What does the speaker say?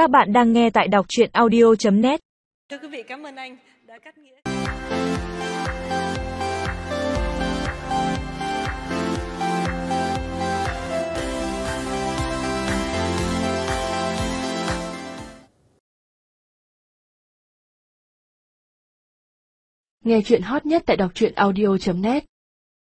Các bạn đang nghe tại đọc truyện audio.net Thưa quý vị, cảm ơn anh đã cắt nghĩa. Nghe chuyện hot nhất tại đọc truyện audio.net